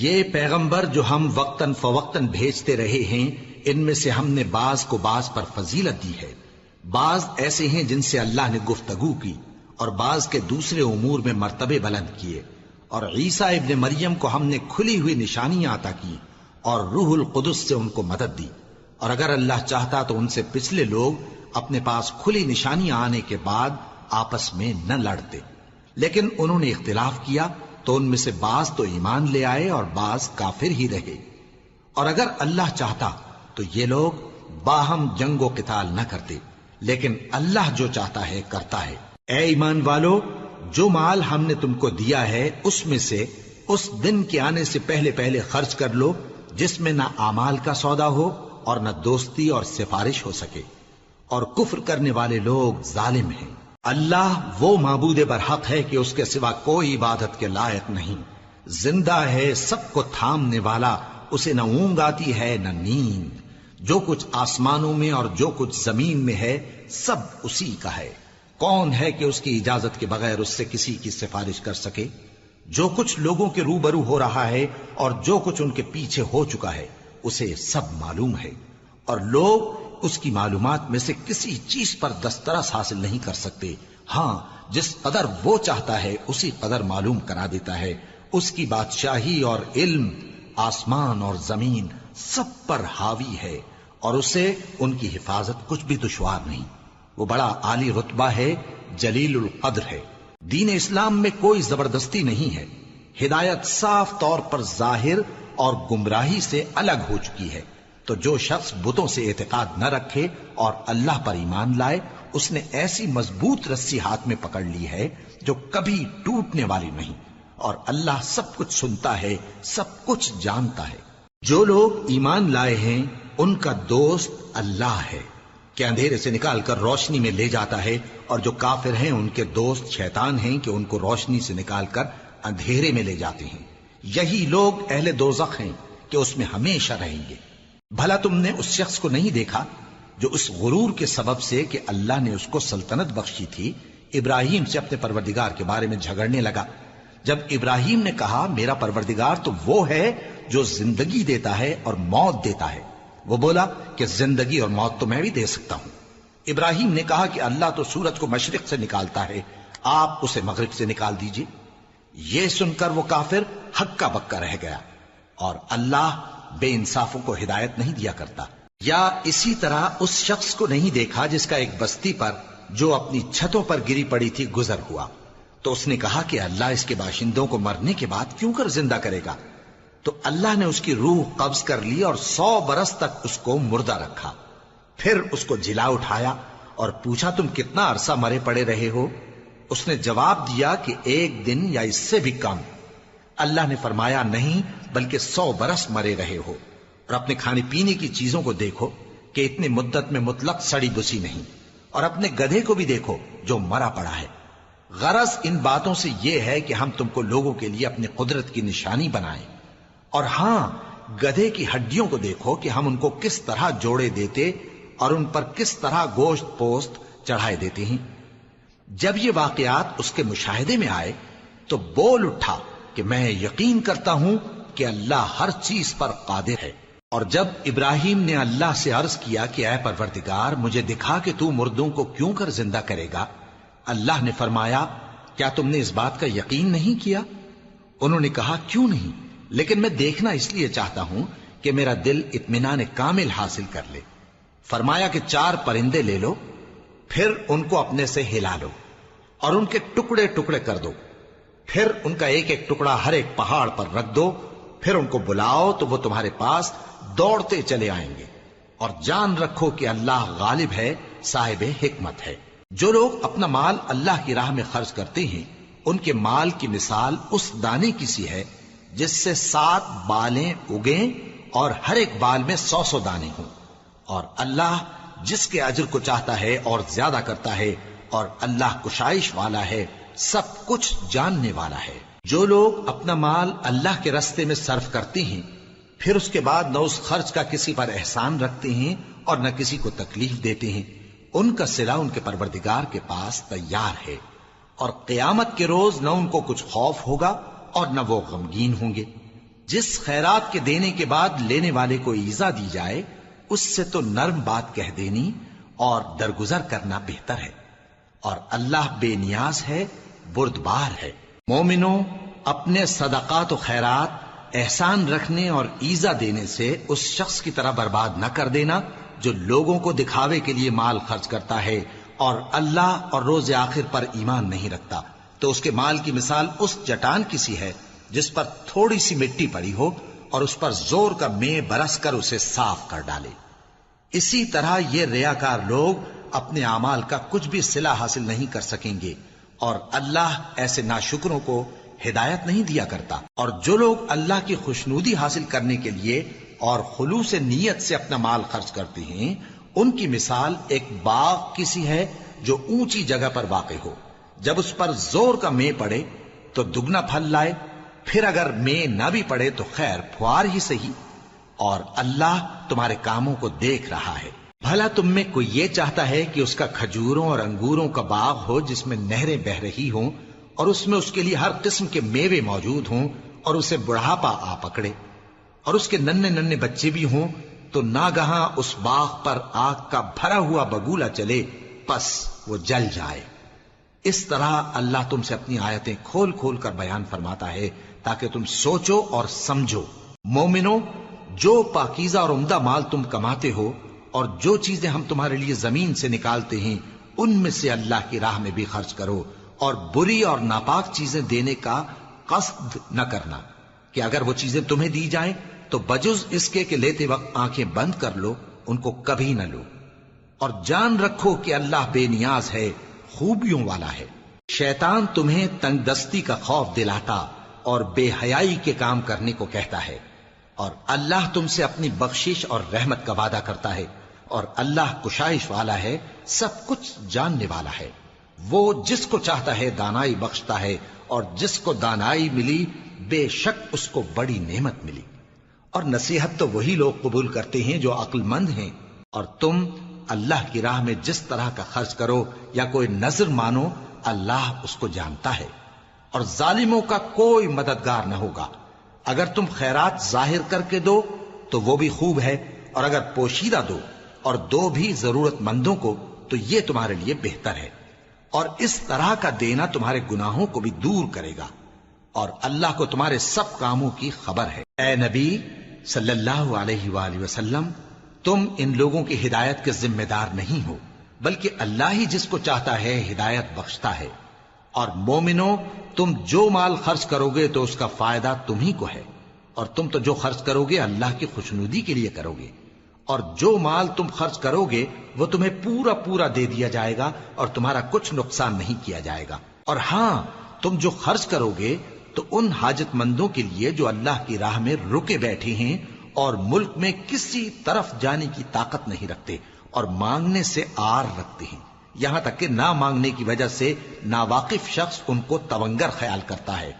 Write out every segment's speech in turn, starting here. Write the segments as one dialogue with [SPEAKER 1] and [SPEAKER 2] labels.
[SPEAKER 1] یہ پیغمبر جو ہم وقتاً فوقتاً بھیجتے رہے ہیں، ان میں سے ہم نے بعض کو بعض پر فضیلت دی ہے۔ بعض ایسے ہیں جن سے اللہ نے گفتگو کی اور بعض کے دوسرے امور میں مرتبے بلند کیے۔ اور عیسیٰ ابن مریم کو ہم نے کھلی ہوئی نشانیاں عطا کی اور روح القدس سے ان کو مدد دی۔ اور اگر اللہ چاہتا تو ان سے پچھلے لوگ اپنے پاس کھلی نشانیاں آنے کے بعد آپس میں نہ لڑتے۔ لیکن انہوں نے اختلاف کیا تو ان میں سے بعض تو ایمان لے آئے اور بعض کافر ہی رہے۔ اور اگر اللہ چاہتا تو یہ لوگ باہم جنگ و قتال نہ کرتے، لیکن اللہ جو چاہتا ہے کرتا ہے۔ اے ایمان والو، جو مال ہم نے تم کو دیا ہے، اس میں سے اس دن کے آنے سے پہلے پہلے خرچ کر لو، جس میں نہ امال کا سودا ہو اور نہ دوستی اور سفارش ہو سکے۔ اور کفر کرنے والے لوگ ظالم ہیں۔ اللہ وہ معبود برحق ہے کہ اس کے سوا کوئی عبادت کے لائق نہیں۔ زندہ ہے سب کو تھامنے والا، اسے نہ اونگ آتی ہے نہ نیند۔ جو کچھ آسمانوں میں اور جو کچھ زمین میں ہے، سب اسی کا ہے۔ کون ہے کہ اس کی اجازت کے بغیر اس سے کسی کی سفارش کر سکے؟ جو کچھ لوگوں کے روبرو ہو رہا ہے اور جو کچھ ان کے پیچھے ہو چکا ہے، اسے سب معلوم ہے۔ اور لوگ اس کی معلومات میں سے کسی چیز پر دسترس حاصل نہیں کر سکتے۔ ہاں جس قدر وہ چاہتا ہے، اسی قدر معلوم کرا دیتا ہے۔ اس کی بادشاہی اور علم، آسمان اور زمین سب پر حاوی ہے، اور اسے ان کی حفاظت کچھ بھی دشوار نہیں۔ وہ بڑا عالی رتبہ ہے، جلیل القدر ہے۔ دین اسلام میں کوئی زبردستی نہیں ہے۔ ہدایت صاف طور پر ظاہر اور گمراہی سے الگ ہو چکی ہے۔ تو جو شخص بتوں سے اعتقاد نہ رکھے اور اللہ پر ایمان لائے، اس نے ایسی مضبوط رسی ہاتھ میں پکڑ لی ہے جو کبھی ٹوٹنے والی نہیں۔ اور اللہ سب کچھ سنتا ہے، سب کچھ جانتا ہے۔ جو لوگ ایمان لائے ہیں، ان کا دوست اللہ ہے۔ کہ اندھیرے سے نکال کر روشنی میں لے جاتا ہے، اور جو کافر ہیں، ان کے دوست شیطان ہیں کہ ان کو روشنی سے نکال کر اندھیرے میں لے جاتے ہیں۔ یہی لوگ اہل دوزخ ہیں کہ اس میں ہمیشہ رہیں گے۔ بھلا تم نے اس شخص کو نہیں دیکھا جو اس غرور کے سبب سے کہ اللہ نے اس کو سلطنت بخشی تھی؟ ابراہیم سے اپنے پروردگار کے بارے میں جھگڑنے لگا۔ جب ابراہیم نے کہا، میرا پروردگار تو وہ ہے جو زندگی دیتا ہے اور موت دیتا ہے۔ وہ بولا، کہ زندگی اور موت تو میں بھی دے سکتا ہوں۔ ابراہیم نے کہا کہ اللہ تو سورج کو مشرق سے نکالتا ہے۔ آپ اسے مغرب سے نکال دیجیے۔ یہ سن کر وہ کافر ہکا بکا رہ گیا اور اللہ بے انصافوں کو ہدایت نہیں دیا کرتا۔ یا اسی طرح اس شخص کو نہیں دیکھا جس کا ایک بستی پر جو اپنی چھتوں پر گری پڑی تھی گزر ہوا۔ تو اس نے کہا کہ اللہ اس کے باشندوں کو مرنے کے بعد کیوں کر زندہ کرے گا؟ تو اللہ نے اس کی روح قبض کر لی اور سو برس تک اس کو مردہ رکھا۔ پھر اس کو جلا اٹھایا اور پوچھا، تم کتنا عرصہ مرے پڑے رہے ہو؟ اس نے جواب دیا کہ ایک دن یا اس سے بھی کم۔ اللہ نے فرمایا نہیں، بلکہ سو برس مرے رہے ہو۔ اور اپنے کھانے پینے کی چیزوں کو دیکھو کہ اتنی مدت میں مطلق سڑی بسی نہیں۔ اور اپنے گدھے کو بھی دیکھو جو مرا پڑا ہے۔ غرض ان باتوں سے یہ ہے کہ ہم تم کو لوگوں کے لیے اپنی قدرت کی نشانی بنائیں۔ اور ہاں گدھے کی ہڈیوں کو دیکھو کہ ہم ان کو کس طرح جوڑے دیتے اور ان پر کس طرح گوشت پوست چڑھائے دیتے ہیں۔ جب یہ واقعات اس کے مشاہدے میں آئے تو بول اٹھا۔ کہ میں یقین کرتا ہوں کہ اللہ ہر چیز پر قادر ہے۔ اور جب ابراہیم نے اللہ سے عرض کیا کہ اے پروردگار، مجھے دکھا کہ تو مردوں کو کیوں کر زندہ کرے گا؟ اللہ نے فرمایا، کیا تم نے اس بات کا یقین نہیں کیا؟ انہوں نے کہا، کیوں نہیں؟ لیکن میں دیکھنا اس لیے چاہتا ہوں کہ میرا دل اطمینان کامل حاصل کر لے۔ فرمایا کہ چار پرندے لے لو، پھر ان کو اپنے سے ہلا لو اور ان کے ٹکڑے ٹکڑے کر دو۔ پھر ان کا ایک ایک ٹکڑا ہر ایک پہاڑ پر رکھ دو، پھر ان کو بلاؤ تو وہ تمہارے پاس دوڑتے چلے آئیں گے۔ اور جان رکھو کہ اللہ غالب ہے، صاحب حکمت ہے۔ جو لوگ اپنا مال اللہ کی راہ میں خرچ کرتے ہیں، ان کے مال کی مثال اس دانے کی سی ہے، جس سے سات بالیں اگیں اور ہر ایک بال میں سو سو دانے ہوں۔ اور اللہ جس کے اجر کو چاہتا ہے اور زیادہ کرتا ہے، اور اللہ کشائش والا ہے سب کچھ جاننے والا ہے۔ جو لوگ اپنا مال اللہ کے رستے میں صرف کرتے ہیں، پھر اس کے بعد نہ اس خرچ کا کسی پر احسان رکھتے ہیں اور نہ کسی کو تکلیف دیتے ہیں۔ ان کا سلا ان کے پروردگار کے پاس تیار ہے اور قیامت کے روز نہ ان کو کچھ خوف ہوگا اور نہ وہ غمگین ہوں گے۔ جس خیرات کے دینے کے بعد لینے والے کو ایزا دی جائے، اس سے تو نرم بات کہہ دینی اور درگزر کرنا بہتر ہے۔ اور اللہ بے نیاز ہے بردبار ہے۔ مومنوں، اپنے صدقات و خیرات احسان رکھنے اور ایزا دینے سے اس شخص کی طرح برباد نہ کر دینا جو لوگوں کو دکھاوے کے لیے مال خرچ کرتا ہے اور اللہ اور روز آخر پر ایمان نہیں رکھتا۔ تو اس کے مال کی مثال اس چٹان کی سی ہے جس پر تھوڑی سی مٹی پڑی ہو اور اس پر زور کا میں برس کر اسے صاف کر ڈالے۔ اسی طرح یہ ریاکار لوگ اپنے اعمال کا کچھ بھی صلح حاصل نہیں کر سکیں گے۔ اور اللہ ایسے ناشکروں کو ہدایت نہیں دیا کرتا۔ اور جو لوگ اللہ کی خوشنودی حاصل کرنے کے لیے اور خلوص نیت سے اپنا مال خرچ کرتے ہیں، ان کی مثال ایک باغ کسی ہے جو اونچی جگہ پر واقع ہو۔ جب اس پر زور کا میں پڑے تو دگنا پھل لائے، پھر اگر میں نہ بھی پڑے تو خیر پھوار ہی صحیح۔ اور اللہ تمہارے کاموں کو دیکھ رہا ہے۔ بھلا تم میں کوئی یہ چاہتا ہے کہ اس کا کھجوروں اور انگوروں کا باغ ہو جس میں نہریں بہ رہی ہوں اور اس میں اس کے لیے ہر قسم کے میوے موجود ہوں اور اسے بڑھاپا آ پکڑے اور اس کے ننے ننے بچے بھی ہوں، تو ناگہاں اس باغ پر آگ کا بھرا ہوا بگولا چلے، پس وہ جل جائے۔ اس طرح اللہ تم سے اپنی آیتیں کھول کھول کر بیان فرماتا ہے، تاکہ تم سوچو اور سمجھو۔ مومنو، جو پاکیزہ اور عمدہ مال تم کماتے ہو اور جو چیزیں ہم تمہارے لیے زمین سے نکالتے ہیں، ان میں سے اللہ کی راہ میں بھی خرچ کرو اور بری اور ناپاک چیزیں دینے کا قصد نہ کرنا کہ اگر وہ چیزیں تمہیں دی جائیں تو بجز اس کے کہ لیتے وقت آنکھیں بند کر لو، ان کو کبھی نہ لو۔ اور جان رکھو کہ اللہ بے نیاز ہے، خوبیوں والا ہے۔ شیطان تمہیں تنگ دستی کا خوف دلاتا اور بے حیائی کے کام کرنے کو کہتا ہے۔ اور اللہ تم سے اپنی بخشش اور رحمت کا وعدہ کرتا ہے۔ اور اللہ کشائش والا ہے، سب کچھ جاننے والا ہے۔ وہ جس کو چاہتا ہے دانائی بخشتا ہے، اور جس کو دانائی ملی، بے شک اس کو بڑی نعمت ملی۔ اور نصیحت تو وہی لوگ قبول کرتے ہیں جو عقل مند ہیں۔ اور تم اللہ کی راہ میں جس طرح کا خرچ کرو یا کوئی نظر مانو، اللہ اس کو جانتا ہے۔ اور ظالموں کا کوئی مددگار نہ ہوگا۔ اگر تم خیرات ظاہر کر کے دو، تو وہ بھی خوب ہے، اور اگر پوشیدہ دو اور دو بھی ضرورت مندوں کو تو یہ تمہارے لیے بہتر ہے۔ اور اس طرح کا دینا تمہارے گناہوں کو بھی دور کرے گا۔ اور اللہ کو تمہارے سب کاموں کی خبر ہے۔ اے نبی صلی اللہ علیہ وآلہ وسلم، تم ان لوگوں کی ہدایت کے ذمہ دار نہیں ہو، بلکہ اللہ ہی جس کو چاہتا ہے ہدایت بخشتا ہے۔ اور مومنو تم جو مال خرچ کرو گے تو اس کا فائدہ تم ہی کو ہے۔ اور تم تو جو خرچ کرو گے اللہ کی خوشنودی کے لیے کرو گے۔ اور جو مال تم خرچ کرو گے وہ تمہیں پورا پورا دے دیا جائے گا اور تمہارا کچھ نقصان نہیں کیا جائے گا۔ اور ہاں تم جو خرچ کرو گے تو ان حاجت مندوں کے لیے جو اللہ کی راہ میں رکے بیٹھے ہیں اور ملک میں کسی طرف جانے کی طاقت نہیں رکھتے اور مانگنے سے آر رکھتے ہیں۔ یہاں تک کہ نہ مانگنے کی وجہ سے ناواقف شخص ان کو تونگر خیال کرتا ہے۔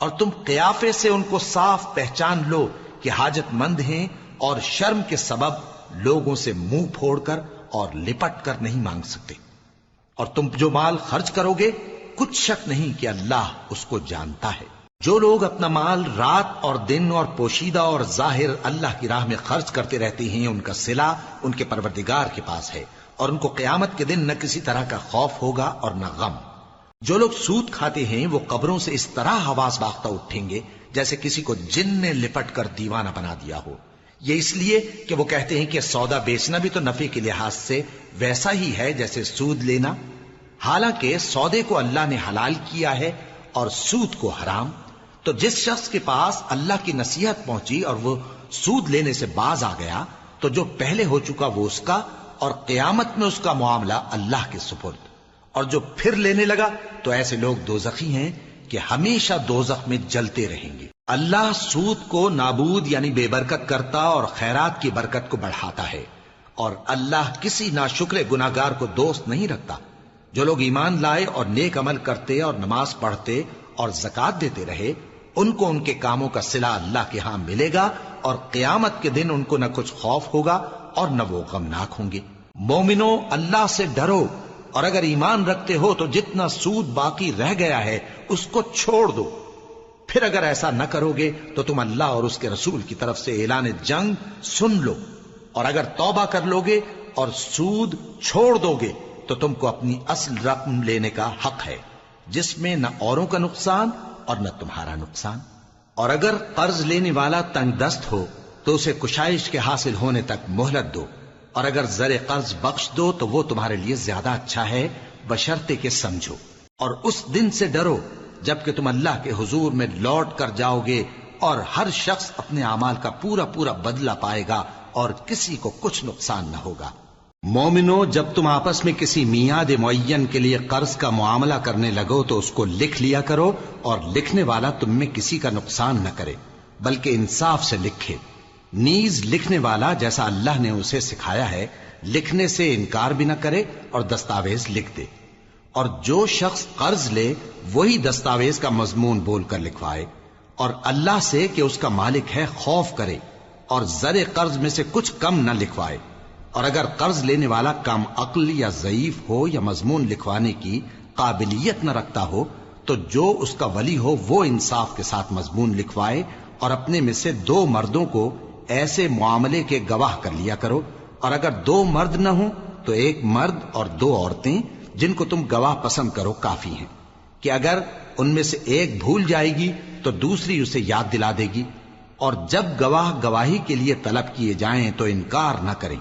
[SPEAKER 1] اور تم قیافے سے ان کو صاف پہچان لو کہ حاجت مند ہیں اور شرم کے سبب لوگوں سے منہ پھوڑ کر اور لپٹ کر نہیں مانگ سکتے۔ اور تم جو مال خرچ کرو گے، کچھ شک نہیں کہ اللہ اس کو جانتا ہے۔ جو لوگ اپنا مال رات اور دن اور پوشیدہ اور ظاہر اللہ کی راہ میں خرچ کرتے رہتے ہیں، ان کا سلا ان کے پروردگار کے پاس ہے۔ اور ان کو قیامت کے دن نہ کسی طرح کا خوف ہوگا اور نہ غم۔ جو لوگ سود کھاتے ہیں، وہ قبروں سے اس طرح حواس باختہ اٹھیں گے جیسے کسی کو جن نے لپٹ کر دیوانہ بنا دیا ہو۔ یہ اس لیے کہ وہ کہتے ہیں کہ سودا بیچنا بھی تو نفے کے لحاظ سے ویسا ہی ہے جیسے سود لینا۔ حالانکہ سودے کو اللہ نے حلال کیا ہے اور سود کو حرام۔ تو جس شخص کے پاس اللہ کی نصیحت پہنچی اور وہ سود لینے سے باز آ گیا، تو جو پہلے ہو چکا وہ اس کا اور قیامت میں اس کا معاملہ اللہ کے سپرد۔ اور جو پھر لینے لگا، تو ایسے لوگ دوزخی ہیں کہ ہمیشہ دوزخ میں جلتے رہیں گے۔ اللہ سود کو نابود یعنی بے برکت کرتا اور خیرات کی برکت کو بڑھاتا ہے اور اللہ کسی ناشکر گناگار کو دوست نہیں رکھتا۔ جو لوگ ایمان لائے اور نیک عمل کرتے اور نماز پڑھتے اور زکات دیتے رہے، ان کو ان کے کاموں کا سلا اللہ کے ہاں ملے گا اور قیامت کے دن ان کو نہ کچھ خوف ہوگا اور نہ وہ غمناک ہوں گے۔ مومنو، اللہ سے ڈرو۔ اور اگر ایمان رکھتے ہو تو جتنا سود باقی رہ گیا ہے، اس کو چھوڑ دو۔ پھر اگر ایسا نہ کرو گے تو تم اللہ اور اس کے رسول کی طرف سے اعلان جنگ سن لو۔ اور اگر توبہ کر لو گے اور سود چھوڑ دو گے تو تم کو اپنی اصل رقم لینے کا حق ہے، جس میں نہ اوروں کا نقصان اور نہ تمہارا نقصان۔ اور اگر قرض لینے والا تنگ دست ہو تو اسے کشائش کے حاصل ہونے تک مہلت دو۔ اور اگر زر قرض بخش دو تو وہ تمہارے لیے زیادہ اچھا ہے بشرتے کے سمجھو۔ اور اس دن سے ڈرو جبکہ تم اللہ کے حضور میں لوٹ کر جاؤ گے اور ہر شخص اپنے اعمال کا پورا پورا بدلہ پائے گا اور کسی کو کچھ نقصان نہ ہوگا۔ مومنو، جب تم آپس میں کسی میاد معین کے لیے قرض کا معاملہ کرنے لگو تو اس کو لکھ لیا کرو اور لکھنے والا تم میں کسی کا نقصان نہ کرے، بلکہ انصاف سے لکھے۔ نیز لکھنے والا جیسا اللہ نے اسے سکھایا ہے، لکھنے سے انکار بھی نہ کرے اور دستاویز لکھ دے۔ اور جو شخص قرض لے، وہی دستاویز کا مضمون بول کر لکھوائے۔ اور اللہ سے کہ اس کا مالک ہے، خوف کرے۔ اور زر قرض میں سے کچھ کم نہ لکھوائے۔ اور اگر قرض لینے والا کم عقل یا ضعیف ہو یا مضمون لکھوانے کی قابلیت نہ رکھتا ہو، تو جو اس کا ولی ہو، وہ انصاف کے ساتھ مضمون لکھوائے۔ اور اپنے میں سے دو مردوں کو ایسے معاملے کے گواہ کر لیا کرو۔ اور اگر دو مرد نہ ہوں، تو ایک مرد اور دو عورتیں۔ جن کو تم گواہ پسند کرو کافی ہیں۔ کہ اگر ان میں سے ایک بھول جائے گی، تو دوسری اسے یاد دلا دے گی۔ اور جب گواہ گواہی کے لیے طلب کیے جائیں، تو انکار نہ کریں۔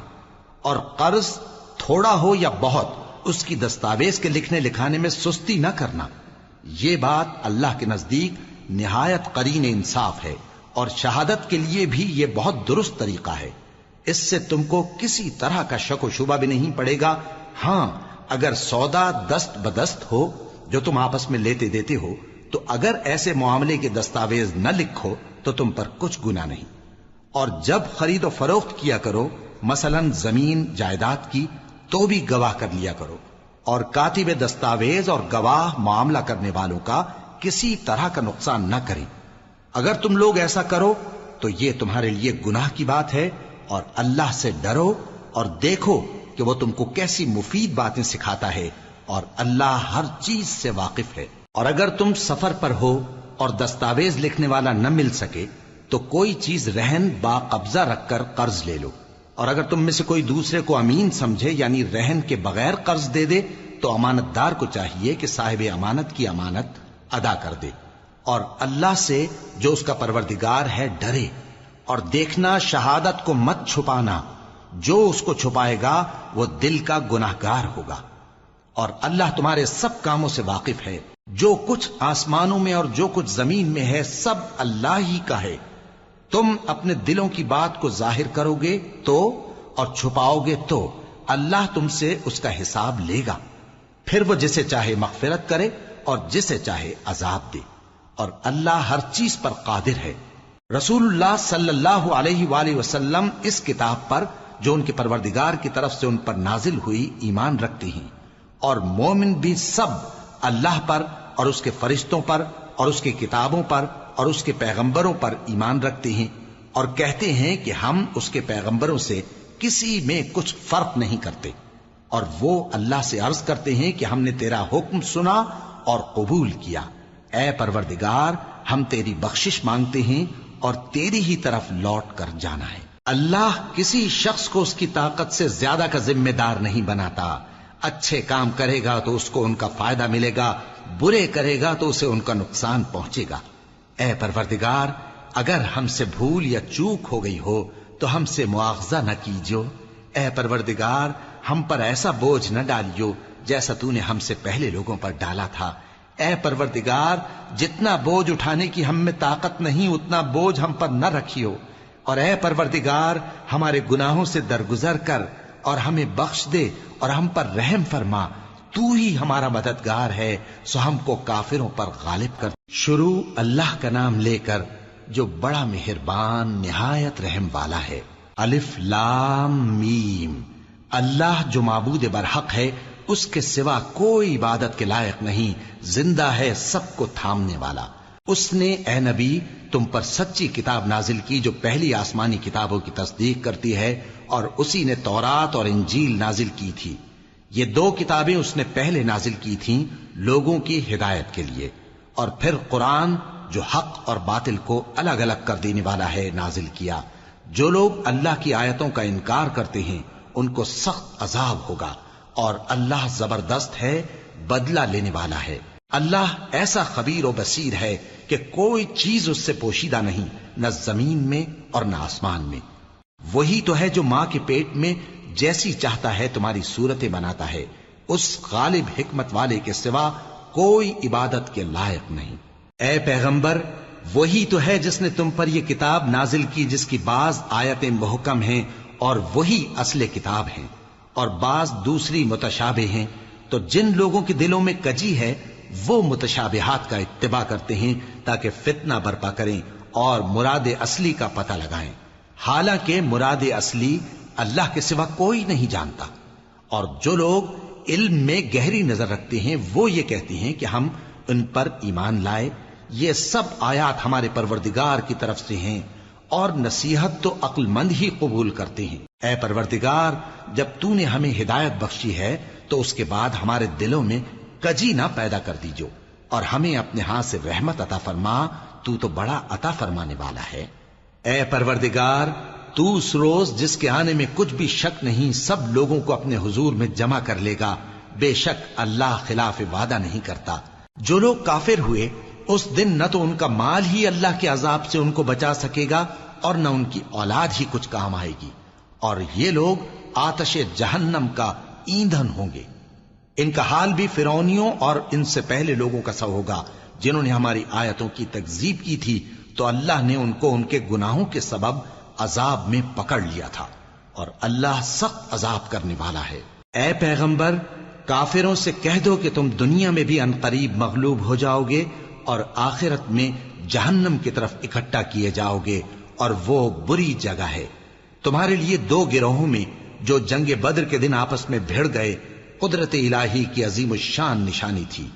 [SPEAKER 1] اور قرض تھوڑا ہو یا بہت، اس کی دستاویز کے لکھنے لکھانے میں سستی نہ کرنا۔ یہ بات اللہ کے نزدیک نہایت قرین انصاف ہے۔ اور شہادت کے لیے بھی یہ بہت درست طریقہ ہے۔ اس سے تم کو کسی طرح کا شک و شبہ بھی نہیں پڑے گا۔ ہاں اگر سودا دست بدست ہو، جو تم آپس میں لیتے دیتے ہو، تو اگر ایسے معاملے کے دستاویز نہ لکھو، تو تم پر کچھ گنا نہیں۔ اور جب خرید و فروخت کیا کرو، مثلا زمین، جائیداد کی، تو بھی گواہ کر لیا کرو۔ اور کاتب دستاویز اور گواہ معاملہ کرنے والوں کا کسی طرح کا نقصان نہ کریں۔ اگر تم لوگ ایسا کرو، تو یہ تمہارے لیے گناہ کی بات ہے اور اللہ سے ڈرو اور دیکھو کہ وہ تم کو کیسی مفید باتیں سکھاتا ہے اور اللہ ہر چیز سے واقف ہے۔ اور اگر تم سفر پر ہو اور دستاویز لکھنے والا نہ مل سکے، تو کوئی چیز رہن با قبضہ رکھ کر قرض لے لو۔ اور اگر تم میں سے کوئی دوسرے کو امین سمجھے یعنی رہن کے بغیر قرض دے دے، تو امانت دار کو چاہیے کہ صاحب امانت کی امانت ادا کر دے۔ اور اللہ سے جو اس کا پروردگار ہے، ڈرے۔ اور دیکھنا، شہادت کو مت چھپانا۔ جو اس کو چھپائے گا، وہ دل کا گناہ گار ہوگا۔ اور اللہ تمہارے سب کاموں سے واقف ہے۔ جو کچھ آسمانوں میں اور جو کچھ زمین میں ہے، سب اللہ ہی کا ہے۔ تم اپنے دلوں کی بات کو ظاہر کرو گے تو، اور چھپاؤ گے تو، اللہ تم سے اس کا حساب لے گا۔ پھر وہ جسے چاہے مغفرت کرے اور جسے چاہے عذاب دے۔ اور اللہ ہر چیز پر قادر ہے۔ رسول اللہ صلی اللہ علیہ وآلہ وسلم اس کتاب پر جو ان کے پروردگار کی طرف سے ان پر نازل ہوئی ایمان رکھتے ہیں۔ اور مومن بھی سب اللہ پر اور اس کے فرشتوں پر اور اس کی کتابوں پر اور اس کے پیغمبروں پر ایمان رکھتے ہیں اور کہتے ہیں کہ ہم اس کے پیغمبروں سے کسی میں کچھ فرق نہیں کرتے۔ اور وہ اللہ سے عرض کرتے ہیں کہ ہم نے تیرا حکم سنا اور قبول کیا۔ اے پروردگار، ہم تیری بخشش مانگتے ہیں اور تیری ہی طرف لوٹ کر جانا ہے۔ اللہ کسی شخص کو اس کی طاقت سے زیادہ کا ذمہ دار نہیں بناتا۔ اچھے کام کرے گا تو اس کو ان کا فائدہ ملے گا، برے کرے گا تو اسے ان کا نقصان پہنچے گا۔ اے پروردگار، اگر ہم سے بھول یا چوک ہو گئی ہو تو ہم سے معاوضہ نہ کیجو اے پروردگار، ہم پر ایسا بوجھ نہ ڈالیو جیسا تو نے ہم سے پہلے لوگوں پر ڈالا تھا۔ اے پروردگار، جتنا بوجھ اٹھانے کی ہم میں طاقت نہیں، اتنا بوجھ ہم پر نہ رکھیو۔ اور اے پروردگار، ہمارے گناہوں سے درگزر کر اور ہمیں بخش دے اور ہم پر رحم فرما۔ تو ہی ہمارا مددگار ہے، سو ہم کو کافروں پر غالب کر۔ شروع اللہ کا نام لے کر، جو بڑا مہربان، نہایت رحم والا ہے۔ الف لام میم۔ اللہ جو معبود برحق ہے، اس کے سوا کوئی عبادت کے لائق نہیں، زندہ ہے سب کو تھامنے والا۔ اس نے، اے نبی، تم پر سچی کتاب نازل کی جو پہلی آسمانی کتابوں کی تصدیق کرتی ہے اور اسی نے تورات اور انجیل نازل کی تھی۔ یہ دو کتابیں اس نے پہلے نازل کی تھیں لوگوں کی ہدایت کے لیے۔ اور پھر قرآن جو حق اور باطل کو الگ الگ کر دینے والا ہے نازل کیا۔ جو لوگ اللہ کی آیتوں کا انکار کرتے ہیں، ان کو سخت عذاب ہوگا اور اللہ زبردست ہے، بدلہ لینے والا ہے۔ اللہ ایسا خبیر و بصیر ہے کہ کوئی چیز اس سے پوشیدہ نہیں، نہ زمین میں اور نہ آسمان میں۔ وہی تو ہے جو ماں کے پیٹ میں جیسی چاہتا ہے تمہاری صورتیں بناتا ہے۔ اس غالب حکمت والے کے سوا کوئی عبادت کے لائق نہیں۔ اے پیغمبر، وہی تو ہے جس نے تم پر یہ کتاب نازل کی، جس کی بعض آیتیں محکم ہیں اور وہی اصل کتاب ہیں۔ اور بعض دوسری متشابہ ہیں۔ تو جن لوگوں کے دلوں میں کجی ہے، وہ متشابہات کا اتباع کرتے ہیں۔ تاکہ فتنہ برپا کریں اور مراد اصلی کا پتہ لگائیں۔ حالانکہ مراد اصلی اللہ کے سوا کوئی نہیں جانتا۔ اور جو لوگ علم میں گہری نظر رکھتے ہیں، وہ یہ کہتے ہیں کہ ہم ان پر ایمان لائے۔ یہ سب آیات ہمارے پروردگار کی طرف سے ہیں اور نصیحت تو عقل مند ہی قبول کرتے ہیں۔ اے پروردگار، جب تو نے ہمیں ہدایت بخشی ہے، تو اس کے بعد ہمارے دلوں میں کجی نہ پیدا کر دیجو اور ہمیں اپنے ہاتھ سے رحمت عطا فرما، تو تو بڑا عطا فرمانے والا ہے۔ اے پروردگار، تو اس روز جس کے آنے میں کچھ بھی شک نہیں، سب لوگوں کو اپنے حضور میں جمع کر لے گا۔ بے شک اللہ خلاف وعدہ نہیں کرتا۔ جو لوگ کافر ہوئے، اس دن نہ تو ان کا مال ہی اللہ کے عذاب سے ان کو بچا سکے گا، اور نہ ان کی اولاد ہی کچھ کام آئے گی۔ اور یہ لوگ آتش جہنم کا ایندھن ہوں گے۔ ان کا حال بھی فرونیوں اور ان سے پہلے لوگوں کا سا ہوگا، جنہوں نے ہماری آیتوں کی تکزیب کی تھی، تو اللہ نے ان کو ان کے گناہوں کے سبب عذاب میں پکڑ لیا تھا، اور اللہ سخت عذاب کرنے والا ہے۔ اے پیغمبر، کافروں سے کہہ دو کہ تم دنیا میں بھی انقریب مغلوب ہو جاؤ گے اور آخرت میں جہنم کی طرف اکٹھا کیے جاؤ گے اور وہ بری جگہ ہے۔ تمہارے لیے دو گروہوں میں جو جنگ بدر کے دن آپس میں بھیڑ گئے قدرت الہی کی عظیم الشان نشانی تھی۔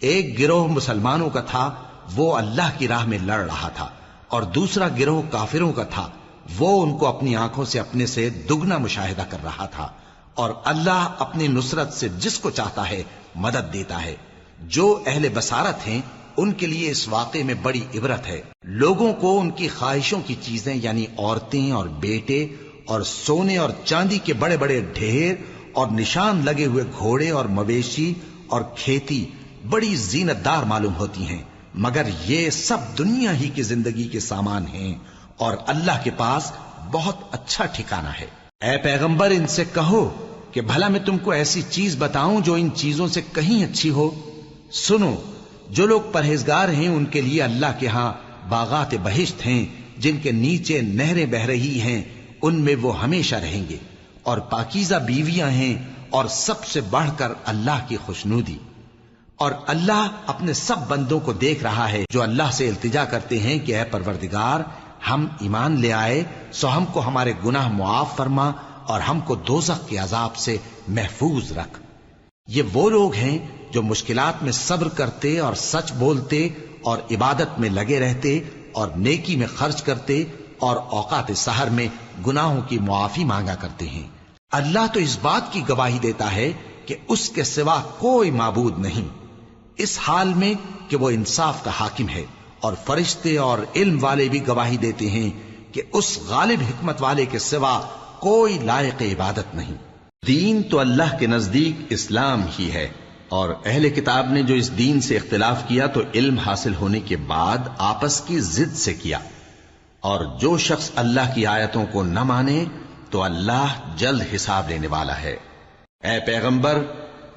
[SPEAKER 1] ایک گروہ مسلمانوں کا تھا، وہ اللہ کی راہ میں لڑ رہا تھا۔ اور دوسرا گروہ کافروں کا تھا، وہ ان کو اپنی آنکھوں سے اپنے سے دگنا مشاہدہ کر رہا تھا۔ اور اللہ اپنی نصرت سے جس کو چاہتا ہے، مدد دیتا ہے۔ جو اہل بسارت ہیں، ان کے لیے اس واقعے میں بڑی عبرت ہے۔ لوگوں کو ان کی خواہشوں کی چیزیں یعنی عورتیں اور بیٹے اور سونے اور چاندی کے بڑے بڑے ڈھیر اور نشان لگے ہوئے گھوڑے اور مویشی اور کھیتی بڑی زینت دار معلوم ہوتی ہیں، مگر یہ سب دنیا ہی کی زندگی کے سامان ہیں اور اللہ کے پاس بہت اچھا ٹھکانہ ہے۔ اے پیغمبر، ان سے کہو کہ بھلا میں تم کو ایسی چیز بتاؤں جو ان چیزوں سے کہیں اچھی ہو۔ سنو، جو لوگ پرہیزگار ہیں، ان کے لیے اللہ کے ہاں باغات بہشت ہیں، جن کے نیچے نہریں بہ رہی ہیں، ان میں وہ ہمیشہ رہیں گے۔ اور پاکیزہ بیویاں ہیں اور سب سے بڑھ کر اللہ کی خوشنودی۔ اور اللہ اپنے سب بندوں کو دیکھ رہا ہے جو اللہ سے التجا کرتے ہیں کہ اے پروردگار، ہم ایمان لے آئے، سو ہم کو ہمارے گناہ معاف فرما اور ہم کو دوزخ کے عذاب سے محفوظ رکھ۔ یہ وہ لوگ ہیں جو مشکلات میں صبر کرتے اور سچ بولتے اور عبادت میں لگے رہتے اور نیکی میں خرچ کرتے اور اوقات سحر میں گناہوں کی معافی مانگا کرتے ہیں۔ اللہ تو اس بات کی گواہی دیتا ہے کہ اس کے سوا کوئی معبود نہیں۔ اس حال میں کہ وہ انصاف کا حاکم ہے اور فرشتے اور علم والے بھی گواہی دیتے ہیں کہ اس غالب حکمت والے کے سوا کوئی لائق عبادت نہیں۔ دین تو اللہ کے نزدیک اسلام ہی ہے اور اہل کتاب نے جو اس دین سے اختلاف کیا تو علم حاصل ہونے کے بعد آپس کی ضد سے کیا۔ اور جو شخص اللہ کی آیتوں کو نہ مانے تو اللہ جلد حساب لینے والا ہے۔ اے پیغمبر،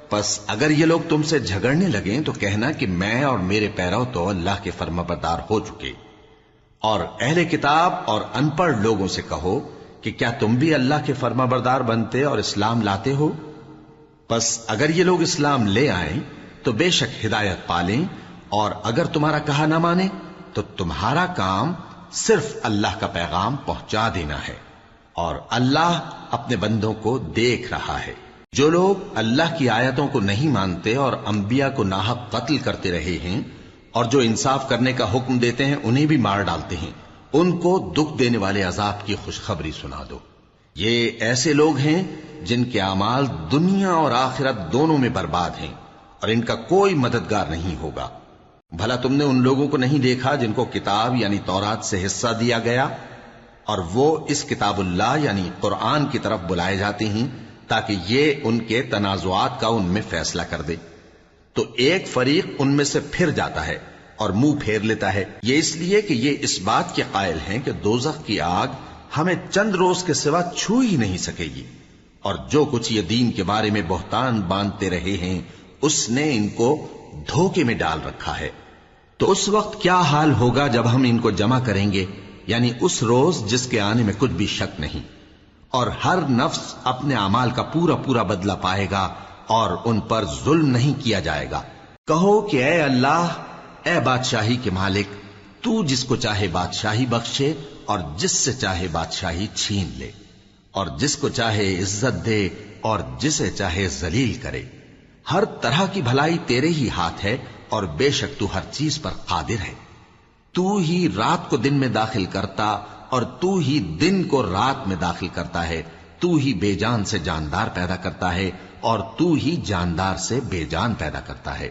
[SPEAKER 1] پس اگر یہ لوگ تم سے جھگڑنے لگیں تو کہنا کہ میں اور میرے پیرو تو اللہ کے فرما بردار ہو چکے۔ اور اہل کتاب اور ان پڑھ لوگوں سے کہو کہ کیا تم بھی اللہ کے فرما بردار بنتے اور اسلام لاتے ہو؟ پس اگر یہ لوگ اسلام لے آئیں تو بے شک ہدایت پالیں، اور اگر تمہارا کہا نہ مانے تو تمہارا کام صرف اللہ کا پیغام پہنچا دینا ہے۔ اور اللہ اپنے بندوں کو دیکھ رہا ہے۔ جو لوگ اللہ کی آیتوں کو نہیں مانتے اور انبیاء کو ناحق قتل کرتے رہے ہیں اور جو انصاف کرنے کا حکم دیتے ہیں، انہیں بھی مار ڈالتے ہیں۔ ان کو دکھ دینے والے عذاب کی خوشخبری سنا دو۔ یہ ایسے لوگ ہیں جن کے اعمال دنیا اور آخرت دونوں میں برباد ہیں اور ان کا کوئی مددگار نہیں ہوگا۔
[SPEAKER 2] بھلا تم نے ان لوگوں کو نہیں دیکھا جن کو کتاب یعنی تورات سے حصہ دیا گیا اور وہ اس کتاب اللہ یعنی قرآن کی طرف بلائے جاتے ہیں تاکہ یہ ان کے تنازعات کا ان میں فیصلہ کر دے۔ تو ایک فریق ان میں سے پھر جاتا ہے اور منہ پھیر لیتا ہے۔ یہ اس لیے کہ یہ اس بات کے قائل ہیں کہ دوزخ کی آگ ہمیں چند روز کے سوا چھو ہی نہیں سکے گی۔ اور جو کچھ یہ دین کے بارے میں بہتان باندھتے رہے ہیں، اس نے ان کو دھوکے میں ڈال رکھا ہے۔ تو اس وقت کیا حال ہوگا جب ہم ان کو جمع کریں گے؟ یعنی اس روز جس کے آنے میں کچھ بھی شک نہیں۔ اور ہر نفس اپنے اعمال کا پورا پورا بدلہ پائے گا اور ان پر ظلم نہیں کیا جائے گا۔ کہو کہ اے اللہ، اے بادشاہی کے مالک، تو جس کو چاہے بادشاہی بخشے اور جس سے چاہے بادشاہی چھین لے۔ اور جس کو چاہے عزت دے اور جسے چاہے ذلیل کرے۔ ہر طرح کی بھلائی تیرے ہی ہاتھ ہے اور بے شک تو ہر چیز پر قادر ہے۔ تو ہی رات کو دن میں داخل کرتا اور تو ہی دن کو رات میں داخل کرتا ہے۔ تو ہی بے جان سے جاندار پیدا کرتا ہے اور تو ہی جاندار سے بے جان پیدا کرتا ہے۔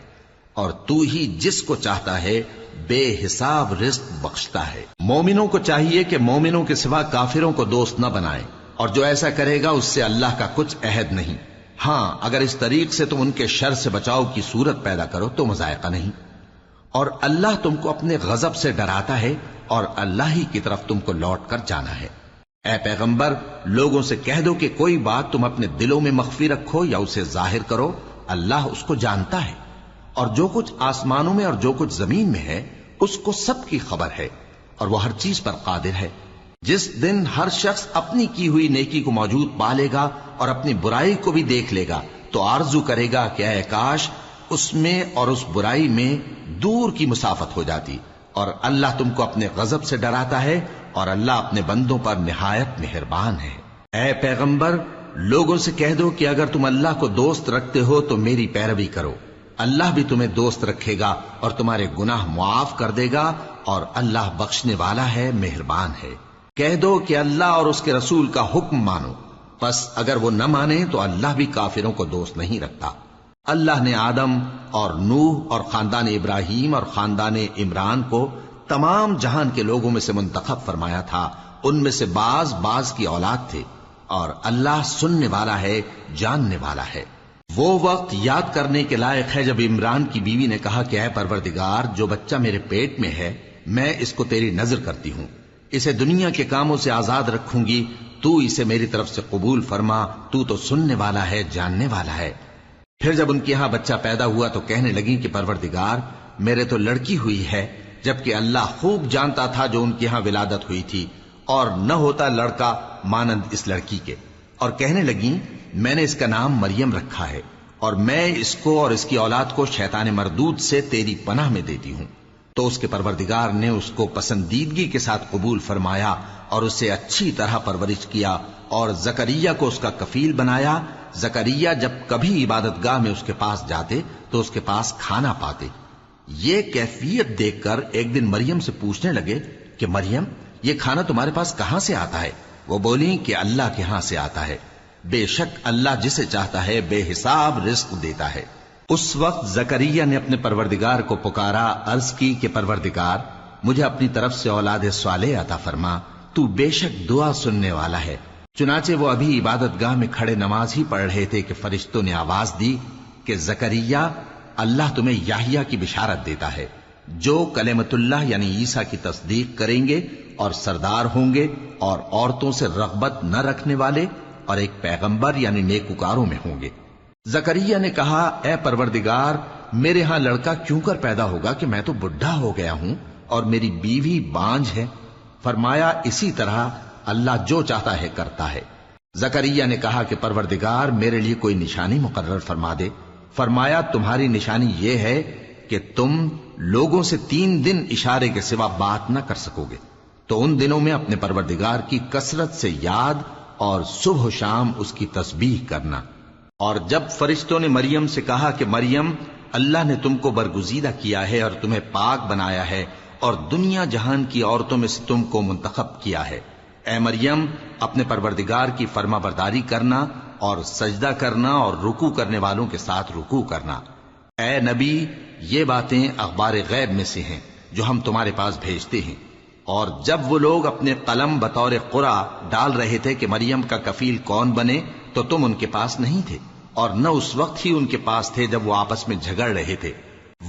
[SPEAKER 2] اور تو ہی جس کو چاہتا ہے بے حساب رزق بخشتا ہے۔ مومنوں کو چاہیے کہ مومنوں کے سوا کافروں کو دوست نہ بنائے اور جو ایسا کرے گا اس سے اللہ کا کچھ عہد نہیں۔ ہاں اگر اس طریق سے تم ان کے شر سے بچاؤ کی صورت پیدا کرو تو مذائقہ نہیں۔ اور اللہ تم کو اپنے غضب سے ڈراتا ہے اور اللہ ہی کی طرف تم کو لوٹ کر جانا ہے۔ اے پیغمبر، لوگوں سے کہہ دو کہ کوئی بات تم اپنے دلوں میں مخفی رکھو یا اسے ظاہر کرو، اللہ اس کو جانتا ہے۔ اور جو کچھ آسمانوں میں اور جو کچھ زمین میں ہے، اس کو سب کی خبر ہے، اور وہ ہر چیز پر قادر ہے۔ جس دن ہر شخص اپنی کی ہوئی نیکی کو موجود پا لے گا اور اپنی برائی کو بھی دیکھ لے گا، تو آرزو کرے گا کہ اے کاش اس میں اور اس برائی میں دور کی مسافت ہو جاتی اور اللہ تم کو اپنے غضب سے ڈراتا ہے اور اللہ اپنے بندوں پر نہایت مہربان ہے۔ اے پیغمبر، لوگوں سے کہہ دو کہ اگر تم اللہ کو دوست رکھتے ہو تو میری پیروی کرو۔ اللہ بھی تمہیں دوست رکھے گا اور تمہارے گناہ معاف کر دے گا اور اللہ بخشنے والا ہے، مہربان ہے۔ کہہ دو کہ اللہ اور اس کے رسول کا حکم مانو۔ بس اگر وہ نہ مانے تو اللہ بھی کافروں کو دوست نہیں رکھتا۔ اللہ نے آدم اور نوح اور خاندان ابراہیم اور خاندان عمران کو تمام جہان کے لوگوں میں سے منتخب فرمایا تھا۔ ان میں سے بعض بعض کی اولاد تھے اور اللہ سننے والا ہے، جاننے والا ہے۔ وہ وقت یاد کرنے کے لائق ہے جب عمران کی بیوی نے کہا کہ اے پروردگار، جو بچہ میرے پیٹ میں ہے، میں اس کو تیری نظر کرتی ہوں۔ اسے دنیا کے کاموں سے آزاد رکھوں گی۔ تو اسے میری طرف سے قبول فرما۔ تو تو سننے والا ہے، جاننے والا ہے۔ پھر جب ان کے یہاں بچہ پیدا ہوا تو کہنے لگی کہ پروردگار، میرے تو لڑکی ہوئی ہے، جبکہ اللہ خوب جانتا تھا جو ان کے یہاں ولادت ہوئی تھی، اور نہ ہوتا لڑکا مانند اس لڑکی کے۔ اور کہنے لگی میں نے اس کا نام مریم رکھا ہے، اور میں اس کو اور اس کی اولاد کو شیطان مردود سے تیری پناہ میں دیتی ہوں۔ تو اس کے پروردگار نے اس کو پسندیدگی کے ساتھ قبول فرمایا اور اسے اچھی طرح پرورش کیا اور زکریہ کو اس کا کفیل بنایا۔ زکریہ جب کبھی عبادت گاہ میں اس کے پاس جاتے تو اس کے پاس کھانا پاتے۔ یہ کیفیت دیکھ کر ایک دن مریم سے پوچھنے لگے کہ مریم، یہ کھانا تمہارے پاس کہاں سے آتا ہے؟ وہ بولی کہ اللہ کے ہاں سے آتا ہے۔ بے شک اللہ جسے چاہتا ہے بے حساب رزق دیتا ہے۔ اس وقت زکریہ نے اپنے پروردگار کو پکارا، عرض کی کہ پروردگار، مجھے اپنی طرف سے اولاد سوالے عطا فرما، تو بے شک دعا سننے والا ہے۔ چنانچہ وہ ابھی عبادت گاہ میں کھڑے نماز ہی پڑھ رہے تھے کہ فرشتوں نے آواز دی کہ زکریہ، اللہ تمہیں یاہیا کی بشارت دیتا ہے۔ جو کلمت اللہ یعنی عیسیٰ کی تصدیق کریں گے اور سردار ہوں گے اور عورتوں سے رغبت نہ رکھنے والے اور ایک پیغمبر یعنی نیکوکاروں میں ہوں گے۔ زکریہ نے کہا، اے پروردگار، میرے ہاں لڑکا کیوں کر پیدا ہوگا کہ میں تو بڈھا ہو گیا ہوں اور میری بیوی بانج ہے؟ فرمایا، اسی طرح اللہ جو چاہتا ہے کرتا ہے۔ زکریہ نے کہا کہ پروردگار، میرے لیے کوئی نشانی مقرر فرما دے۔ فرمایا، تمہاری نشانی یہ ہے کہ تم لوگوں سے تین دن اشارے کے سوا بات نہ کر سکو گے۔ تو ان دنوں میں اپنے پروردگار کی کثرت سے یاد اور صبح و شام اس کی تسبیح کرنا۔ اور جب فرشتوں نے مریم سے کہا کہ مریم، اللہ نے تم کو برگزیدہ کیا ہے اور تمہیں پاک بنایا ہے اور دنیا جہان کی عورتوں میں سے تم کو منتخب کیا ہے۔ اے مریم، اپنے پروردگار کی فرما برداری کرنا اور سجدہ کرنا اور رکو کرنے والوں کے ساتھ رکو کرنا۔ اے نبی، یہ باتیں اخبار غیب میں سے ہیں جو ہم تمہارے پاس بھیجتے ہیں۔ اور جب وہ لوگ اپنے قلم بطور قرا ڈال رہے تھے کہ مریم کا کفیل کون بنے تو تم ان کے پاس نہیں تھے اور نہ اس وقت ہی ان کے پاس تھے جب وہ آپس میں جھگڑ رہے تھے۔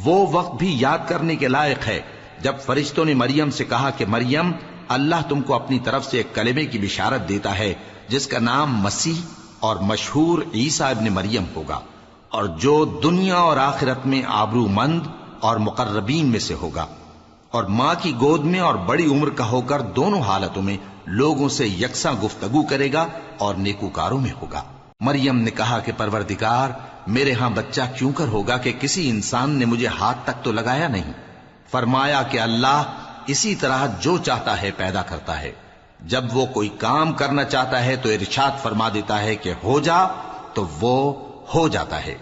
[SPEAKER 2] وہ وقت بھی یاد کرنے کے لائق ہے جب فرشتوں نے مریم سے کہا کہ مریم، اللہ تم کو اپنی طرف سے ایک کلمے کی بشارت دیتا ہے، جس کا نام مسیح اور مشہور عیسیٰ ابن مریم ہوگا، اور جو دنیا اور آخرت میں آبرو مند اور مقربین میں سے ہوگا۔ اور ماں کی گود میں اور بڑی عمر کا ہو کر دونوں حالتوں میں لوگوں سے یکساں گفتگو کرے گا اور نیکوکاروں میں ہوگا۔ مریم نے کہا کہ پروردگار، میرے ہاں بچہ کیوں کر ہوگا کہ کسی انسان نے مجھے ہاتھ تک تو لگایا نہیں؟ فرمایا کہ اللہ اسی طرح جو چاہتا ہے پیدا کرتا ہے۔ جب وہ کوئی کام کرنا چاہتا ہے تو ارشاد فرما دیتا ہے کہ ہو جا، تو وہ ہو جاتا ہے۔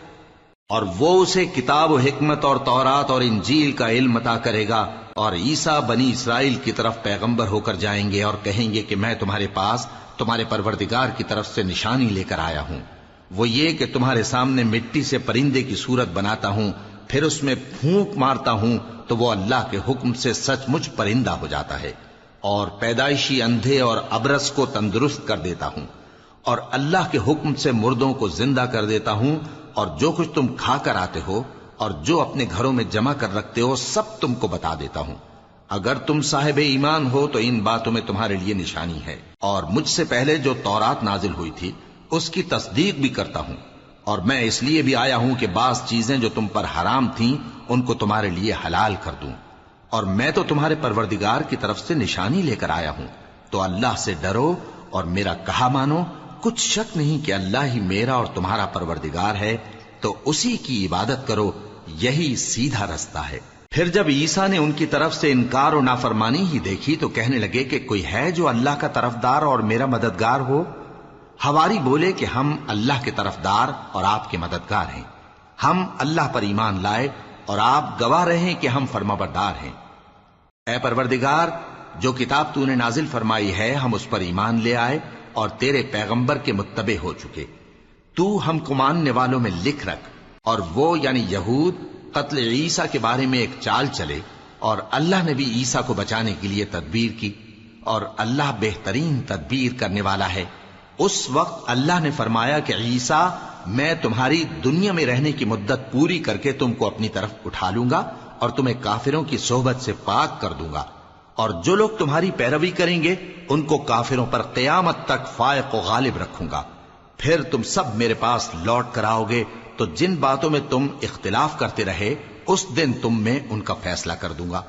[SPEAKER 2] اور وہ اسے کتاب و حکمت اور تورات اور انجیل کا علم عطا کرے گا۔ اور عیسیٰ بنی اسرائیل کی طرف پیغمبر ہو کر جائیں گے اور کہیں گے کہ میں تمہارے پاس تمہارے پروردگار کی طرف سے نشانی لے کر آیا ہوں۔ وہ یہ کہ تمہارے سامنے مٹی سے پرندے کی صورت بناتا ہوں، پھر اس میں پھونک مارتا ہوں تو وہ اللہ کے حکم سے سچ مچ پرندہ ہو جاتا ہے اور پیدائشی اندھے اور ابرس کو تندرست کر دیتا ہوں۔ اور اللہ کے حکم سے مردوں کو زندہ کر دیتا ہوں اور جو کچھ تم کھا کر آتے ہو اور جو اپنے گھروں میں جمع کر رکھتے ہو، سب تم کو بتا دیتا ہوں۔ اگر تم صاحب ایمان ہو تو ان باتوں میں تمہارے لیے نشانی ہے۔ اور مجھ سے پہلے جو تورات نازل ہوئی تھی، اس کی تصدیق بھی کرتا ہوں۔ اور میں اس لیے بھی آیا ہوں کہ بعض چیزیں جو تم پر حرام تھیں، ان کو تمہارے لیے حلال کر دوں۔ اور میں تو تمہارے پروردگار کی طرف سے نشانی لے کر آیا ہوں۔ تو اللہ سے ڈرو اور میرا کہا مانو، کچھ شک نہیں کہ اللہ ہی میرا اور تمہارا پروردگار ہے، تو اسی کی عبادت کرو۔ یہی سیدھا رستہ ہے۔ پھر جب عیسیٰ نے ان کی طرف سے انکار و نافرمانی ہی دیکھی تو کہنے لگے کہ کوئی ہے جو اللہ کا طرفدار اور میرا مددگار ہو؟ ہواری بولے کہ ہم اللہ کے طرفدار اور آپ کے مددگار ہیں۔ ہم اللہ پر ایمان لائے اور آپ گواہ رہے کہ ہم فرما بردار ہیں۔ اے پروردگار، جو کتاب تو نے نازل فرمائی ہے، ہم اس پر ایمان لے آئے اور تیرے پیغمبر کے متبع ہو چکے۔ تو ہم کو ماننے والوں میں لکھ رکھ۔ اور وہ یعنی یہود قتل عیسیٰ کے بارے میں ایک چال چلے اور اللہ نے بھی عیسیٰ کو بچانے کے لیے تدبیر کی اور اللہ بہترین تدبیر کرنے والا ہے۔ اس وقت اللہ نے فرمایا کہ عیسیٰ، میں تمہاری دنیا میں رہنے کی مدت پوری کر کے تم کو اپنی طرف اٹھا لوں گا اور تمہیں کافروں کی صحبت سے پاک کر دوں گا۔ اور جو لوگ تمہاری پیروی کریں گے، ان کو کافروں پر قیامت تک فائق و غالب رکھوں گا۔ پھر تم سب میرے پاس لوٹ کر آؤ گے تو جن باتوں میں تم اختلاف کرتے رہے، اس دن تم میں ان کا فیصلہ کر دوں گا۔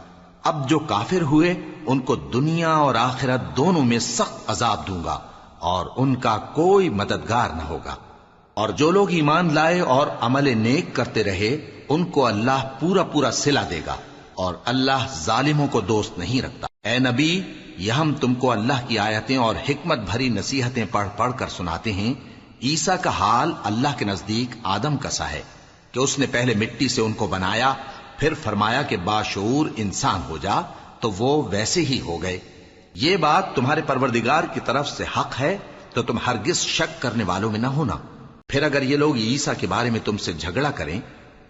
[SPEAKER 2] اب جو کافر ہوئے، ان کو دنیا اور آخرت دونوں میں سخت عذاب دوں گا اور ان کا کوئی مددگار نہ ہوگا۔ اور جو لوگ ایمان لائے اور عمل نیک کرتے رہے، ان کو اللہ پورا پورا سلا دے گا اور اللہ ظالموں کو دوست نہیں رکھتا۔ اے نبی، یہ ہم تم کو اللہ کی آیتیں اور حکمت بھری نصیحتیں پڑھ پڑھ کر سناتے ہیں۔ عیسا کا حال اللہ کے نزدیک آدم کا سا ہے کہ اس نے پہلے مٹی سے ان کو بنایا، پھر فرمایا کہ باشعور انسان ہو جا، تو وہ ویسے ہی ہو گئے۔ یہ بات تمہارے پروردگار کی طرف سے حق ہے، تو تم ہرگز شک کرنے والوں میں نہ ہونا۔ پھر اگر یہ لوگ عیسا کے بارے میں تم سے جھگڑا کریں،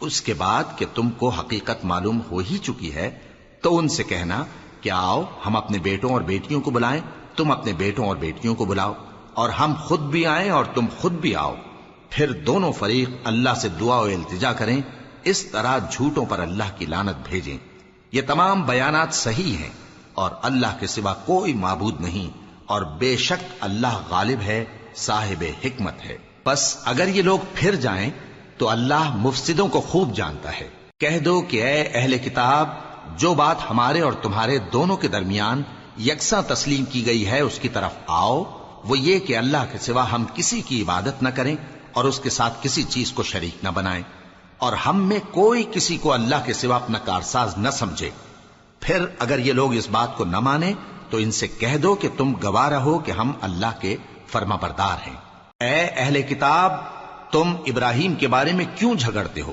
[SPEAKER 2] اس کے بعد کہ تم کو حقیقت معلوم ہو ہی چکی ہے، تو ان سے کہنا کہ آؤ، ہم اپنے بیٹوں اور بیٹیوں کو بلائیں، تم اپنے بیٹوں اور بیٹیوں کو بلاؤ۔ اور ہم خود بھی آئیں اور تم خود بھی آؤ۔ پھر دونوں فریق اللہ سے دعا و التجا کریں، اس طرح جھوٹوں پر اللہ کی لانت بھیجیں۔ یہ تمام بیانات صحیح ہیں اور اللہ کے سوا کوئی معبود نہیں اور بے شک اللہ غالب ہے، صاحب حکمت ہے۔ بس اگر یہ لوگ پھر جائیں تو اللہ مفسدوں کو خوب جانتا ہے۔ کہہ دو کہ اے اہل کتاب، جو بات ہمارے اور تمہارے دونوں کے درمیان یکساں تسلیم کی گئی ہے، اس کی طرف آؤ۔ وہ یہ کہ اللہ کے سوا ہم کسی کی عبادت نہ کریں اور اس کے ساتھ کسی چیز کو شریک نہ بنائیں اور ہم میں کوئی کسی کو اللہ کے سوا اپنا کارساز نہ سمجھے۔ پھر اگر یہ لوگ اس بات کو نہ مانے تو ان سے کہہ دو کہ تم گواہ رہو کہ ہم اللہ کے فرما بردار ہیں۔ اے اہل کتاب، تم ابراہیم کے بارے میں کیوں جھگڑتے ہو؟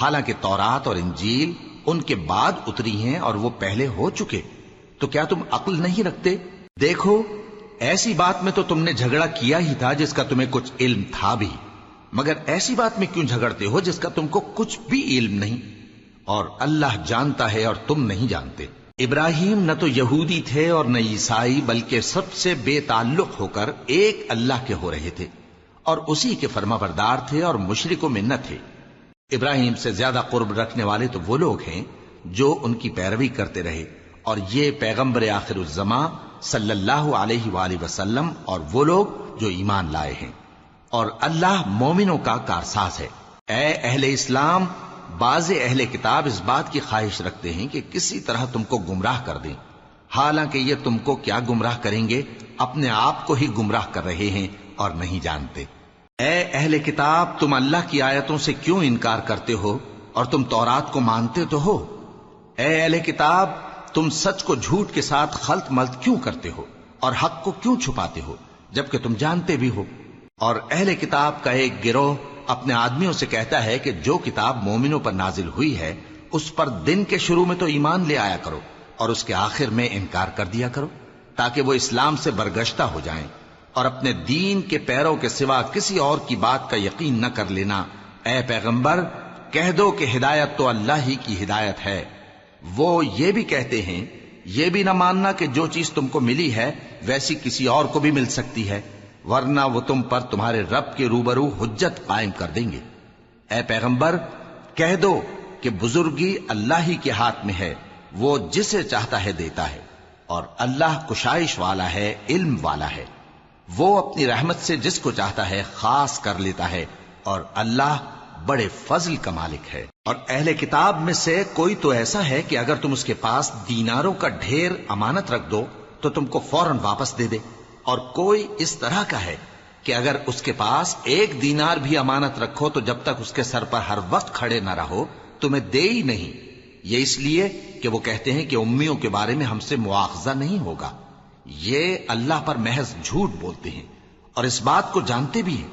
[SPEAKER 2] حالانکہ تورات اور انجیل ان کے بعد اتری ہیں اور وہ پہلے ہو چکے۔ تو کیا تم عقل نہیں رکھتے؟ دیکھو ایسی بات میں تو تم نے جھگڑا کیا ہی تھا جس کا تمہیں کچھ علم تھا بھی۔ مگر ایسی بات میں کیوں جھگڑتے ہو جس کا تم کو کچھ بھی علم نہیں؟
[SPEAKER 1] اور اللہ جانتا ہے اور تم نہیں جانتے۔ ابراہیم نہ تو یہودی تھے اور نہ عیسائی، بلکہ سب سے بے تعلق ہو کر ایک اللہ کے ہو رہے تھے۔ اور اسی کے فرما بردار تھے اور مشرکوں میں نہ تھے۔ ابراہیم سے زیادہ قرب رکھنے والے تو وہ لوگ ہیں جو ان کی پیروی کرتے رہے۔ اور یہ پیغمبر آخر الزما صلی اللہ علیہ وآلہ وسلم اور وہ لوگ جو ایمان لائے ہیں۔ اور اللہ مومنوں کا کارساز ہے۔ اے اہل اسلام، بعض اہل کتاب اس بات کی خواہش رکھتے ہیں کہ کسی طرح تم کو گمراہ کر دیں۔ حالانکہ یہ تم کو کیا گمراہ کریں گے؟ اپنے آپ کو ہی گمراہ کر رہے ہیں اور نہیں جانتے۔ اے اہل کتاب، تم اللہ کی آیتوں سے کیوں انکار کرتے ہو اور تم تورات کو مانتے تو ہو؟ اے اہل کتاب تم سچ کو جھوٹ کے ساتھ خلط ملت کیوں کرتے ہو اور حق کو کیوں چھپاتے ہو جبکہ تم جانتے بھی ہو؟ اور اہل کتاب کا ایک گروہ اپنے آدمیوں سے کہتا ہے کہ جو کتاب مومنوں پر نازل ہوئی ہے، اس پر دن کے شروع میں تو ایمان لے آیا کرو اور اس کے آخر میں انکار کر دیا کرو تاکہ وہ اسلام سے برگشتہ ہو جائیں اور اپنے دین کے پیروں کے سوا کسی اور کی بات کا یقین نہ کر لینا۔ اے پیغمبر، کہہ دو کہ ہدایت تو اللہ ہی کی ہدایت ہے۔ وہ یہ بھی کہتے ہیں، یہ بھی نہ ماننا کہ جو چیز تم کو ملی ہے، ویسی کسی اور کو بھی مل سکتی ہے، ورنہ وہ تم پر تمہارے رب کے روبرو حجت قائم کر دیں گے۔ اے پیغمبر، کہہ دو کہ بزرگی اللہ ہی کے ہاتھ میں ہے، وہ جسے چاہتا ہے دیتا ہے، اور اللہ کشائش والا ہے، علم والا ہے۔ وہ اپنی رحمت سے جس کو چاہتا ہے، خاص کر لیتا ہے، اور اللہ بڑے فضل کا مالک ہے۔ اور اہل کتاب میں سے کوئی تو ایسا ہے کہ اگر تم اس کے پاس دیناروں کا ڈھیر امانت رکھ دو، تو تم کو فوراً واپس دے دے۔ اور کوئی اس طرح کا ہے کہ اگر اس کے پاس ایک دینار بھی امانت رکھو، تو جب تک اس کے سر پر ہر وقت کھڑے نہ رہو، تمہیں دے ہی نہیں۔ یہ اس لیے کہ وہ کہتے ہیں کہ امیوں کے بارے میں ہم سے مواخذہ نہیں ہوگا۔ یہ اللہ پر محض جھوٹ بولتے ہیں اور اس بات کو جانتے بھی ہیں۔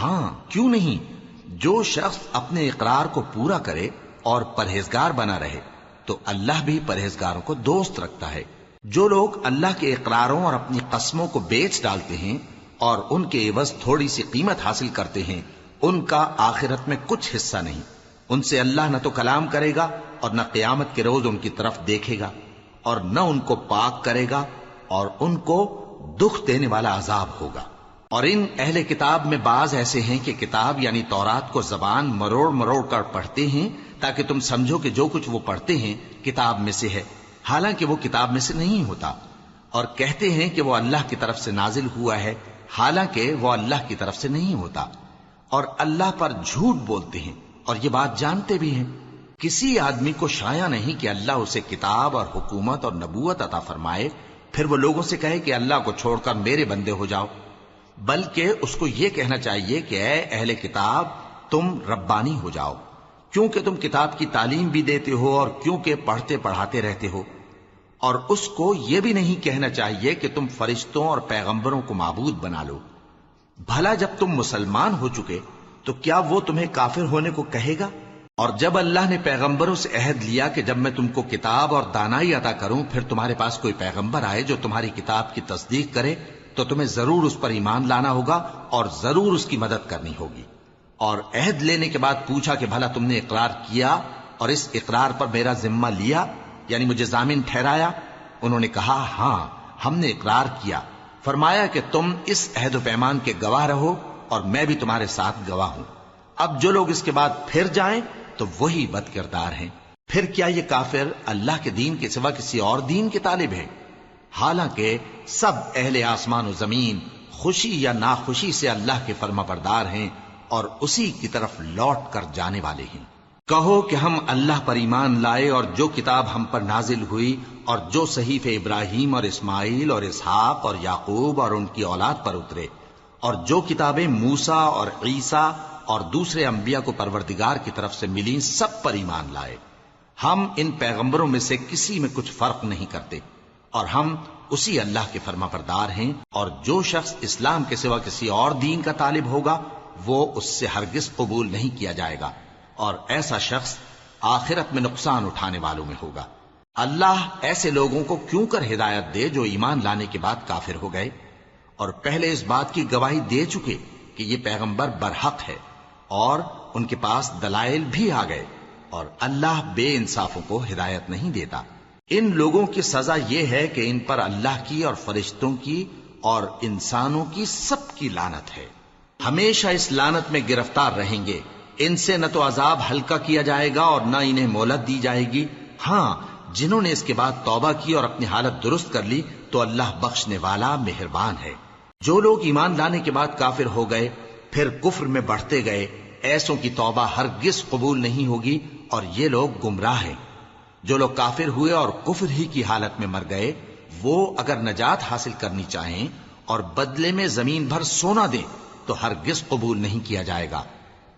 [SPEAKER 1] ہاں کیوں نہیں؟ جو شخص اپنے اقرار کو پورا کرے اور پرہیزگار بنا رہے، تو اللہ بھی پرہیزگاروں کو دوست رکھتا ہے۔ جو لوگ اللہ کے اقراروں اور اپنی قسموں کو بیچ ڈالتے ہیں اور ان کے عوض تھوڑی سی قیمت حاصل کرتے ہیں، ان کا آخرت میں کچھ حصہ نہیں۔ ان سے اللہ نہ تو کلام کرے گا اور نہ قیامت کے روز ان کی طرف دیکھے گا اور نہ ان کو پاک کرے گا اور ان کو دکھ دینے والا عذاب ہوگا۔ اور ان اہل کتاب میں بعض ایسے ہیں کہ کتاب یعنی تورات کو زبان مروڑ مروڑ کر پڑھتے ہیں تاکہ تم سمجھو کہ جو کچھ وہ پڑھتے ہیں کتاب میں سے ہے۔ حالانکہ وہ کتاب میں سے نہیں ہوتا۔ اور کہتے ہیں کہ وہ اللہ کی طرف سے نازل ہوا ہے، حالانکہ وہ اللہ کی طرف سے نہیں ہوتا۔ اور اللہ پر جھوٹ بولتے ہیں۔ اور یہ بات جانتے بھی ہیں۔ کسی آدمی کو شایا نہیں کہ اللہ اسے کتاب اور حکومت اور نبوت عطا فرمائے، پھر وہ لوگوں سے کہے کہ اللہ کو چھوڑ کر میرے بندے ہو جاؤ۔ بلکہ اس کو یہ کہنا چاہیے کہ اے اہل کتاب، تم ربانی ہو جاؤ۔ کیونکہ تم کتاب کی تعلیم بھی دیتے ہو اور کیونکہ پڑھتے پڑھاتے رہتے ہو۔ اور اس کو یہ بھی نہیں کہنا چاہیے کہ تم فرشتوں اور پیغمبروں کو معبود بنا لو۔ بھلا جب تم مسلمان ہو چکے، تو کیا وہ تمہیں کافر ہونے کو کہے گا؟ اور جب اللہ نے پیغمبروں سے عہد لیا کہ جب میں تم کو کتاب اور دانائی عطا کروں، پھر تمہارے پاس کوئی پیغمبر آئے جو تمہاری کتاب کی تصدیق کرے تو تمہیں ضرور اس پر ایمان لانا ہوگا اور ضرور اس کی مدد کرنی ہوگی۔ اور عہد لینے کے بعد پوچھا کہ بھلا تم نے اقرار کیا اور اس اقرار پر میرا ذمہ لیا؟ یعنی مجھے ضامن ٹھہرایا؟ انہوں نے کہا ہاں ہم نے اقرار کیا۔ فرمایا کہ تم اس عہد و پیمان کے گواہ رہو اور میں بھی تمہارے ساتھ گواہ ہوں۔ اب جو لوگ اس کے بعد پھر جائیں تو وہی بد کردار ہیں۔ پھر کیا یہ کافر اللہ کے دین کے سوا کسی اور دین کے طالب ہے حالانکہ سب اہل آسمان و زمین خوشی یا ناخوشی سے اللہ کے فرما بردار ہیں اور اسی کی طرف لوٹ کر جانے والے ہیں۔ کہو کہ ہم اللہ پر ایمان لائے اور جو کتاب ہم پر نازل ہوئی اور جو صحیف ابراہیم اور اسماعیل اور اسحاق اور یعقوب اور ان کی اولاد پر اترے اور جو کتابیں موسا اور عیسیٰ اور دوسرے انبیاء کو پروردگار کی طرف سے ملی سب پر ایمان لائے۔ ہم ان پیغمبروں میں سے کسی میں کچھ فرق نہیں کرتے۔ اور ہم اسی اللہ کے فرما پردار ہیں، اور جو شخص اسلام کے سوا کسی اور دین کا طالب ہوگا، وہ اس سے ہرگز قبول نہیں کیا جائے گا، اور ایسا شخص آخرت میں نقصان اٹھانے والوں میں ہوگا۔ اللہ ایسے لوگوں کو کیوں کر ہدایت دے جو ایمان لانے کے بعد کافر ہو گئے؟ اور پہلے اس بات کی گواہی دے چکے کہ یہ پیغمبر برحق ہے، اور ان کے پاس دلائل بھی آ گئے، اور اللہ بے انصافوں کو ہدایت نہیں دیتا۔ ان لوگوں کی سزا یہ ہے کہ ان پر اللہ کی اور فرشتوں کی اور انسانوں کی سب کی لانت ہے۔ ہمیشہ اس لانت میں گرفتار رہیں گے۔ ان سے نہ تو عذاب ہلکا کیا جائے گا اور نہ انہیں مولت دی جائے گی۔ ہاں جنہوں نے اس کے بعد توبہ کی اور اپنی حالت درست کر لی، تو اللہ بخشنے والا مہربان ہے۔ جو لوگ ایمان لانے کے بعد کافر ہو گئے، پھر کفر میں بڑھتے گئے۔ ایسوں کی توبہ ہرگز قبول نہیں ہوگی اور یہ لوگ گمراہ ہیں۔ جو لوگ کافر ہوئے اور کفر ہی کی حالت میں مر گئے، وہ اگر نجات حاصل کرنی چاہیں اور بدلے میں زمین بھر سونا دیں، تو ہرگز قبول نہیں کیا جائے گا۔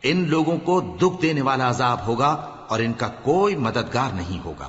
[SPEAKER 1] ان لوگوں کو دکھ دینے والا عذاب ہوگا اور ان کا کوئی مددگار نہیں ہوگا۔